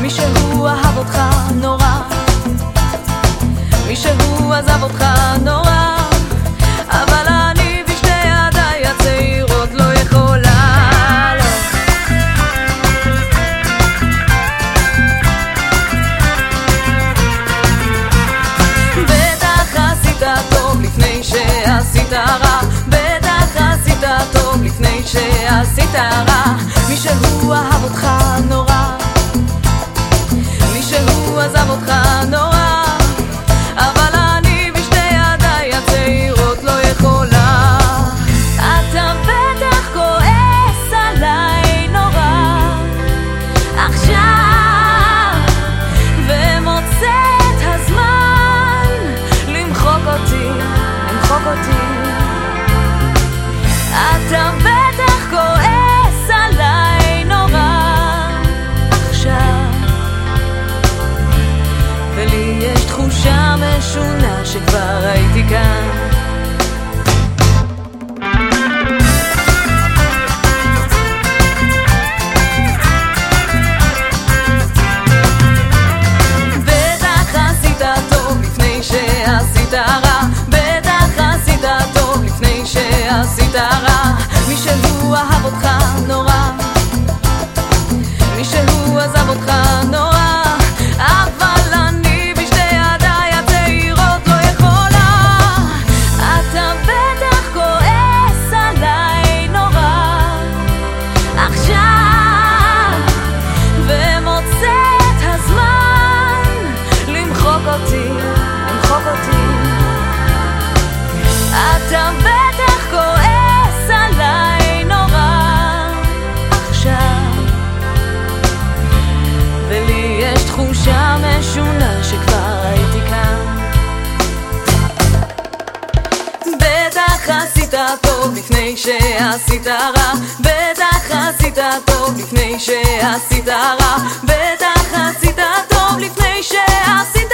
מישהו אהב אותך נורא. מישהו עזב אותך נורא. אבל אני בשתי ידיי הצעירות לא יכולה. שעשית רע. בטח עשית טוב לפני שעשית רע. מישהו אהב אותך מישהו עזב שעשית יש תחושה משונה שכבר הייתי כאן. בטח עשית טוב לפני שעשית רע. בטח עשית טוב לפני שעשית רע. בטח עשית טוב לפני שעשית